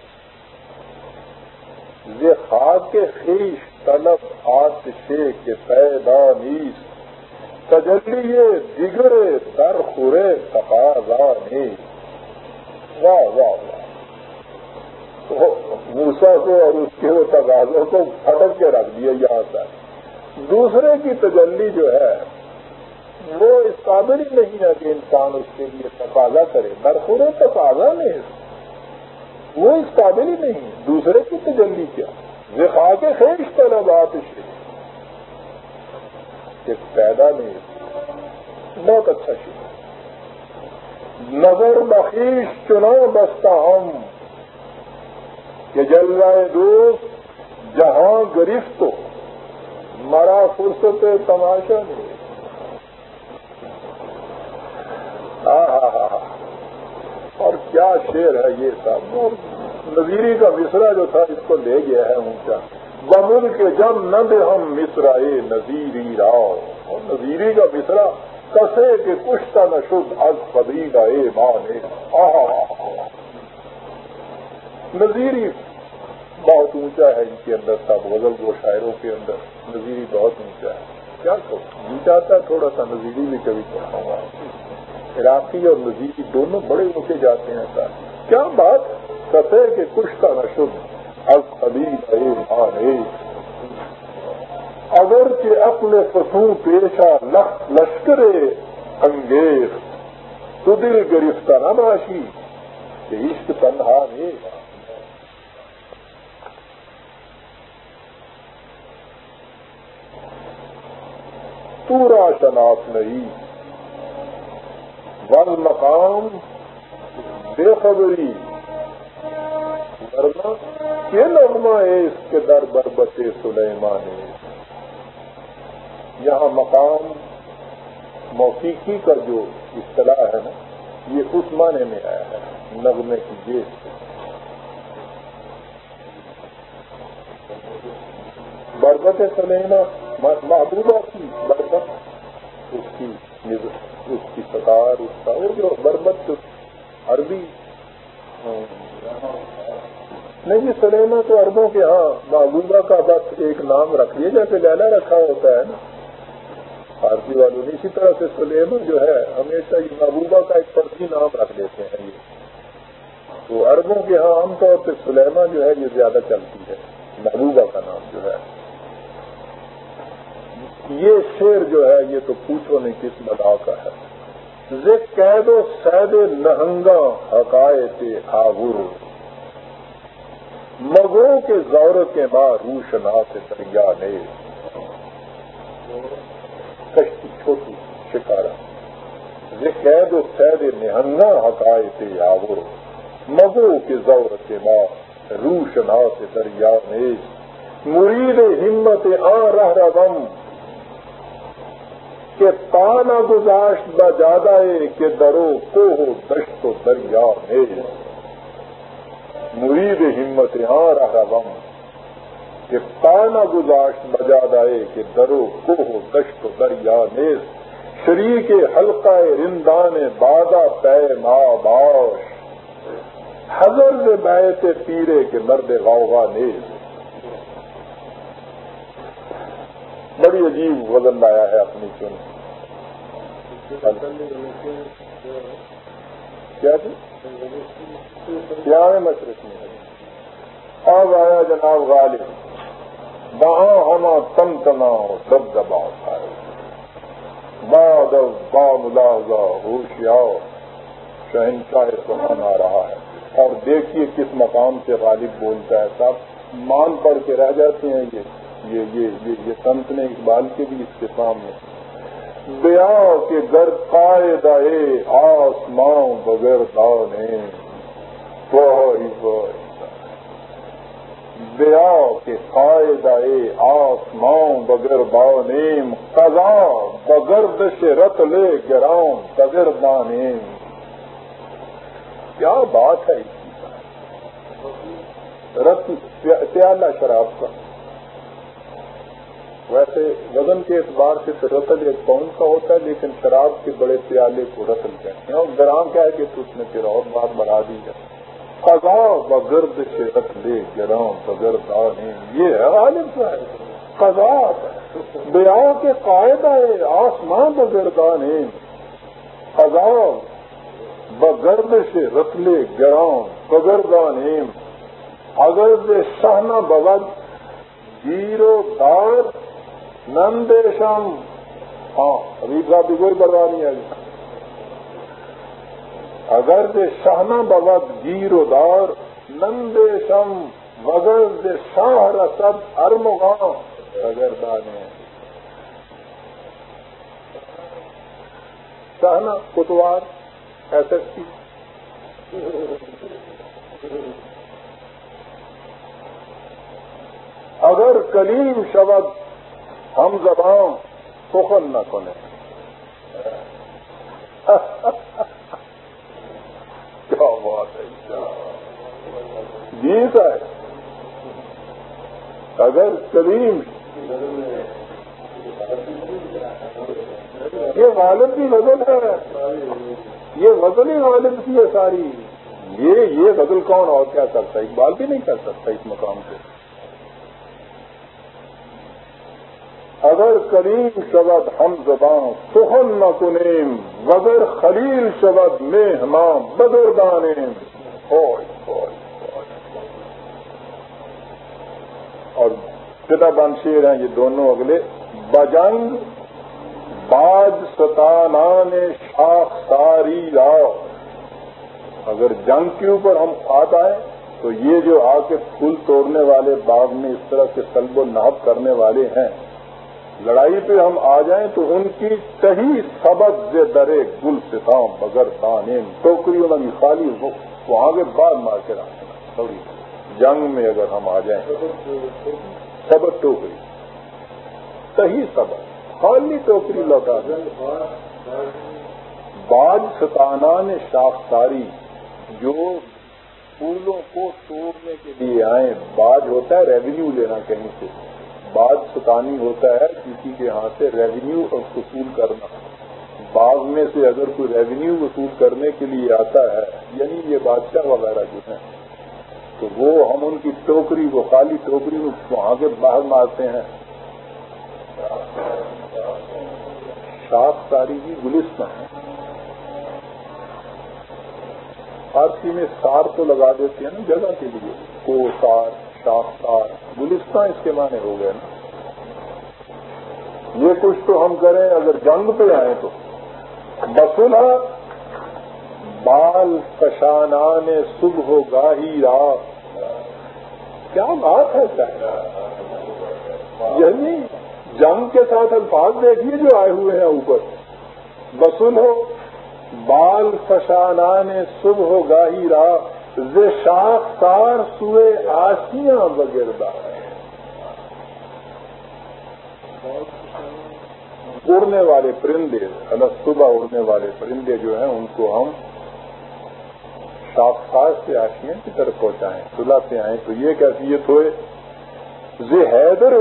کے خیش طلب آتش کے پیدا نیس تجلیے دیگر در خورے تقاضا نیس واہ واہ واہ۔ موسا کو اور اس کے وہ تقاضوں کو پھٹک کے رکھ دیا یہاں تک۔ دوسرے کی تجلی جو ہے وہ اس قابل ہی نہیں ہے کہ انسان اس کے لیے تقاضا کرے برخورے تقاضا نہیں وہ اس قابل ہی نہیں دوسرے کی تجلی کیا؟ وفا کے خیش طلب آتش ایک پیدا نہیں بہت اچھا شکریہ نظر بخیش چنو بستا ہم۔ کہ جل رہے دوست جہاں گرفت مرا فرصت تماشا نہیں۔ ہاں ہاں ہاں اور کیا شیر ہے یہ سب؟ نظیری کا مصرا جو تھا، اس کو لے گیا ہے اونچا۔ بمل کے جب نند ہم مصرا نظیری راؤ اور نظیری کا مصرا کسے کے کشتا نہ شد از قبیلا اے مان نظیری بہت اونچا ہے ان کے اندر سب غزل و شاعروں کے اندر۔ نظیری بہت اونچا ہے۔ کیا جی چاہتا ہے تھوڑا سا نظیری بھی کبھی پڑھاؤں گا عراقی اور نظیری دونوں بڑے اونچے جاتے ہیں سر کیا بات؟ کسے کے کشتا نہ شد۔ از قبیلا اے اگر کہ اپنے فسوں پیشہ لشکر انگیز تو دل گرفتہ نہ باشی کہ عشق تنہا نہیں پورا شناخت نہیں۔ ون مقام بے خبری. ورنہ یہ نغمہ ہے اس کے در بربتے سلیمانی یہاں مقام موسیقی کا جو اصطلاح ہے نا، یہ اس معنی میں آیا ہے، نغمے کی جیس سے۔ بربت سلینا محبوبہ کی بربت اس کی نظر اس کی سکار اس کا وہ جو بربت عربی۔ نہیں جی سلیما تو اربوں کے ہاں محبوبہ کا بس ایک نام رکھ لیا جیسے لینا رکھا ہوتا ہے نا۔ فارسی والوں نے اسی طرح سے سلیما جو ہے، ہمیشہ یہ محبوبہ کا ایک فرضی نام رکھ دیتے ہیں یہ۔ تو اربوں کے ہاں عام طور پہ سلیما جو ہے، یہ زیادہ چلتی ہے محبوبہ کا نام جو ہے۔ یہ شیر جو ہے، یہ تو پوچھو نہیں کس بدا کا ہے۔ قید و سید نہنگا حقائق آغر مغو کے زور کے ماں روشنا سے دریا نے۔ کشتی چھوٹی شکارا قید و سید نہنگا حقائق آور مغو کے زور کے ماں روشنا سے دریا نے۔ مرید ہمت آ رہ رم کہ پانا گزاشت بجادہ کہ درو کو ہو دشت و دریا میں مرید ہمت آ رہ رم کہ پانا گزاشت بجاد آئے کہ درو کو ہو دشت دریا نیز شریک حلقہ رندان بادا پے ماں باش۔ حضر سے بیت پیرے کے مرد غوغا نیز بڑی عجیب وزن لایا ہے اپنی چن کیا جی؟ مشرق میں اب آیا جناب غالب۔ وہاں ہونا تم تنا دب دبا باد با ملازا ہوشیاؤ شہنشاہ سخن آ رہا ہے۔ اور دیکھیے کس مقام سے غالب بولتا ہے۔ صاحب مان پڑھ کے رہ جاتے ہیں یہ۔ یہ یہ یہ, یہ سنت نے اقبال کے بھی اس کے سامنے۔ بیا کے گر قائد آسماں بغیر دانے بیا کے قائد آسماں بغیر دانیم قضا بغرد سے رت لے گرام بغیر دانیم کیا بات ہے اس کی؟ رت پیالہ شراب کا۔ ویسے وزن کے اعتبار سے تو رتل ایک پاؤنڈ کا ہوتا ہے، لیکن شراب کے بڑے پیالے کو رتل کہتے ہیں۔ اور گرام کیا ہے کہ تو اس نے پھر اور بات بڑھا دی ہے۔ خزا بغرد سے رت لے گرام بغیر دانے یہ ہے غالب کا ہے بیا کے قائد آئے آسمان بغیر دانے خزا بغرد سے رتلے گرام بغردان اگر دے سہنا گیرو دار نندیشم. ہاں ابھی صاحب کی کوئی پرواہ نہیں آئی اگر دے شہنا بغد گیرو دار، نندیشم بغیر دے شاہ رسد ارمغام اگر دانے شہنا کتوار، ایس ایس پی. اگر کلیم شبد ہم زبان سخن نہ سنے کیا بات ہے؟ جیت ہے اگر کلیم یہ غالب کی غزل ہے۔ یہ غزل ہی غالب کی ہے ساری۔ یہ یہ غزل کون اور کیا کرتا ہے؟ اقبال بھی نہیں کر سکتا اس مقام کو۔ اگر کریم شبد ہم زبان سہن نہ کنیم وگر خلیل شبد میں ہمام بدر دانیم۔ اور فدا بان شیر ہیں، یہ دونوں اگلے۔ بجنگ، باج ستانان شاخ ساری راؤ اگر جنگ کے اوپر ہم آتا آئے تو یہ جو آ کے پھول توڑنے والے، باغ میں اس طرح کے سلب و نحب کرنے والے ہیں لڑائی پہ ہم آ جائیں تو ان کی صحیح سبق سے درے گل ستام، بغیر دانین ٹوکریوں میں خالی ہو وہ آگے بعد مار کے رکھنا تھوڑی جنگ میں اگر ہم آ جائیں، سبق ٹوکری۔ صحیح سبق۔ خالی ٹوکری لوٹا۔ باج ستانا نے شاختاری جو پھولوں کو توڑنے کے لیے آئے باج ہوتا ہے ریونیو لینا کہیں سے۔ باج ستانی ہوتا ہے کسی کے ہاتھ سے ریونیو وصول کرنا۔ باغ میں سے اگر کوئی ریونیو وصول کرنے کے لیے آتا ہے یعنی یہ بادشاہ وغیرہ جو ہیں، تو وہ ہم ان کی ٹوکری، وہ خالی ٹوکری میں وہاں کے باہر مارتے ہیں۔ شاخ ساری کی گلستان ہے فارسی میں سار تو لگا دیتے ہیں نا جگہ کے لیے کو سار شاخ گلستان اس کے معنی ہو گئے نا۔ یہ کچھ تو ہم کریں، اگر جنگ پہ آئے تو۔ بسلا بال کشانان صبح ہو گاہی رات۔ کیا بات ہے یعنی جنگ کے ساتھ الفاظ دیکھیے جو آئے ہوئے ہیں اوپر۔ بسل ہو بال فشانان صبح ہو گاہی راہ شاخ تار سوئے آسیاں وغیرہ اڑنے والے پرندے الگ صبح اڑنے والے پرندے جو ہیں، ان کو ہم شاخار سے آسیاں کی طرف پہنچائیں سلاتے آئیں۔ تو یہ کیفیت ہوئے۔ زیدر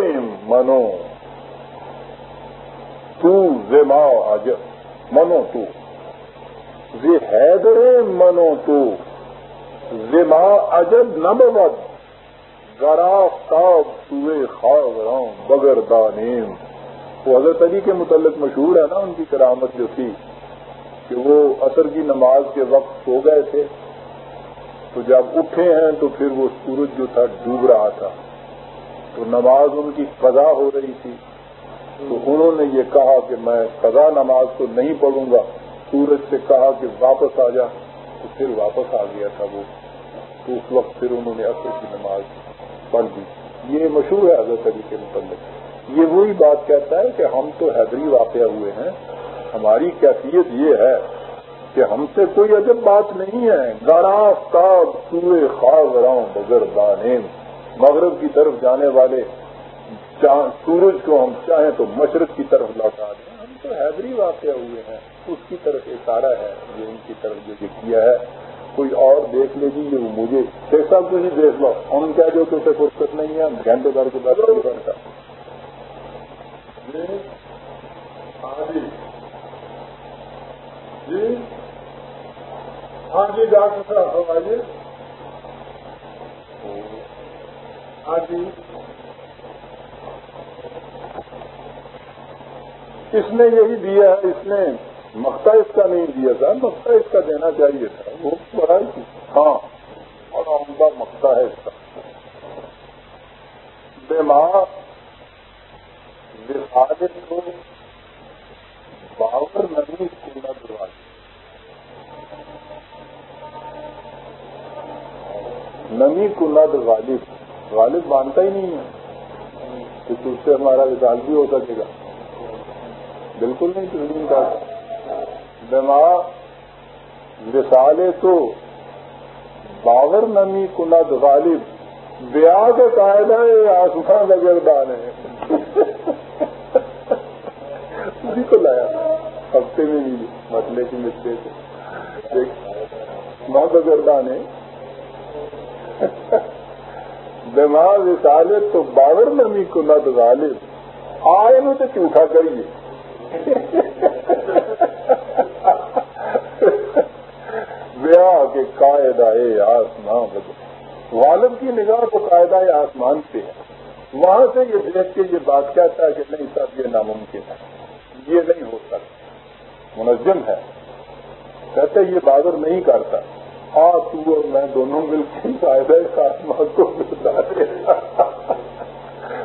منو۔ تو زما آج منو تو۔ زی حیدر منو تو۔ زما اجب نبود گرافتاب سوئے خواب رام بگر دانیم. وہ حضرت علی کے متعلق مشہور ہے نا ان کی کرامت جو تھی، کہ وہ اثر کی نماز کے وقت سو گئے تھے۔ تو جب اٹھے ہیں تو پھر وہ سورج جو تھا ڈوب رہا تھا۔ تو نماز ان کی قضا ہو رہی تھی۔ تو انہوں نے یہ کہا کہ میں قضا نماز تو نہیں پڑھوں گا، سورج سے کہا کہ واپس آ جا۔ تو پھر واپس آ گیا تھا وہ۔ تو اس وقت پھر انہوں نے اثر کی نماز پڑھ دی یہ مشہور ہے حضرت علی کے متعلق۔ یہ وہی بات کہتا ہے کہ ہم تو حیدری واقع ہوئے ہیں۔ ہماری کیفیت یہ ہے کہ ہم سے کوئی عجب بات نہیں ہے۔ گاڑا تاب سورے خاص راؤں بغیر بانیم مغرب کی طرف جانے والے سورج کو ہم چاہیں تو مشرق کی طرف لوٹا دیں۔ ہم حیدری واقع ہوئے ہیں اس کی طرف اشارہ ہے جو ان کی طرف جو کیا ہے، کوئی اور دیکھ لے جی وہ مجھے شیخ صاحب تھی دیکھ لو۔ ہم کیا جو تو فرصت نہیں ہے گھنٹے دار کے بعد کرتا ہاں جی ہاں جی ڈاکٹر صاحب فرمائیے ہاں جی اس نے یہی دیا، اس نے مکتا اس کا نہیں دیا تھا مکتا اس کا دینا چاہیے تھا، وہ پڑھائی تھی ہاں اور عمدہ مکتا ہے اس کا۔ بیمار وسادت کو باور نمی کنڈا دروازے نمی کنڈ غالب غالب مانتا ہی نہیں ہے کہ اس سے ہمارا وشال بھی ہو سکے گا۔ بالکل نہیں تسلیم کا دماغ رسالے تو باور نمی کند غالب بیاہ کا قاعدہ ہے آسمان بگردان ہے اسی کو لایا۔ ہفتے میں بھی مسئلے کی مٹے سے ماں بگردان ہے دماغ رسالے تو باور نمی کند غالب۔ آئے تو چوٹا کریے؟ بیاہ کے قاعدہ آسمان غالب کی نگاہ تو قاعدہ آسمان پہ ہے۔ وہاں سے یہ دیکھ کے یہ بات کہتا ہے کہ نہیں صاحب، یہ ناممکن ہے۔ یہ نہیں ہو سکتا۔ منظم ہے۔ کہتے یہ بادر نہیں کرتا۔ ہاں تو اور میں دونوں مل کے قاعدہ آسمان کو ملتا ہے۔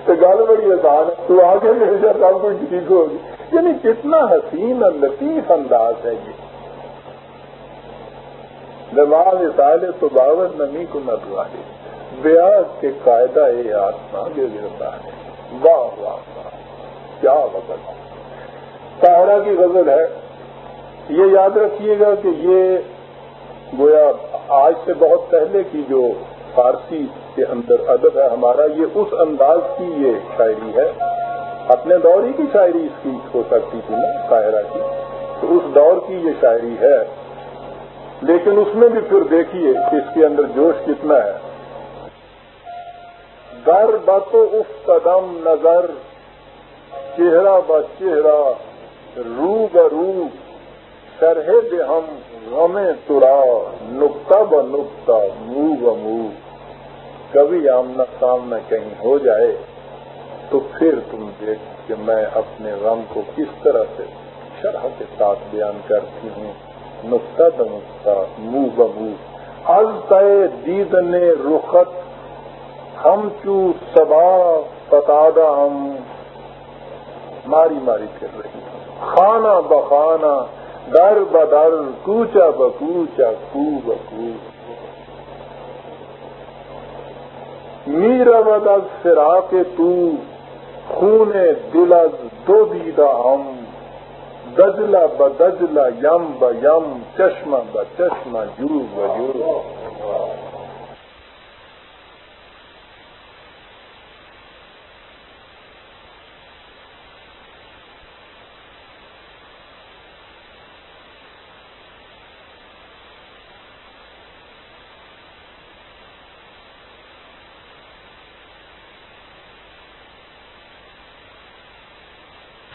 تو گل بڑی آسان ہے۔ تو آگے مل جائے سب کچھ ٹھیک ہوگی یعنی کتنا حسین اور لطیف انداز ہے یہ۔ دماغ سال تو باور نمی کو نہ دوارے بیاض کے قاعدہ یہ آسمان جو گرتا ہے۔ واہ واہ واہ۔ کیا غزل سہارا کی غزل ہے۔ یہ یاد رکھیے گا کہ یہ گویا آج سے بہت پہلے کی جو فارسی کے اندر ادب ہے، ہمارا یہ اس انداز کی یہ شاعری ہے۔ اپنے دور ہی کی شاعری اس کی ہو سکتی تھی نا، قاہرہ کی۔ تو اس دور کی یہ شاعری ہے۔ لیکن اس میں بھی پھر دیکھیے کہ اس کے اندر جوش کتنا ہے۔ گر بتو اس قدم نظر، چہرہ ب چہرہ، رو برو شرح بے ہم غمیں ترا، نقطہ ب نقطہ منہ ب منہ کبھی آمنا سامنا کہیں ہو جائے۔ تو پھر تم دیکھ کہ میں اپنے غم کو کس طرح سے شرح کے ساتھ بیان کرتی ہوں۔ نقطہ نقطہ، منہ بمو از تے دید نے رخت، ہم چو سبا فتادہ ہم۔ ماری ماری پھر رہی۔ ہوں خانہ بخانہ در بدر کوچا بکوچا کو بکو میرا بدل فرا کے تو۔ خون دلز دو دیدہ ہم دجلا ب دجلا یم ب یم چشمہ ب چشمہ جو ب جو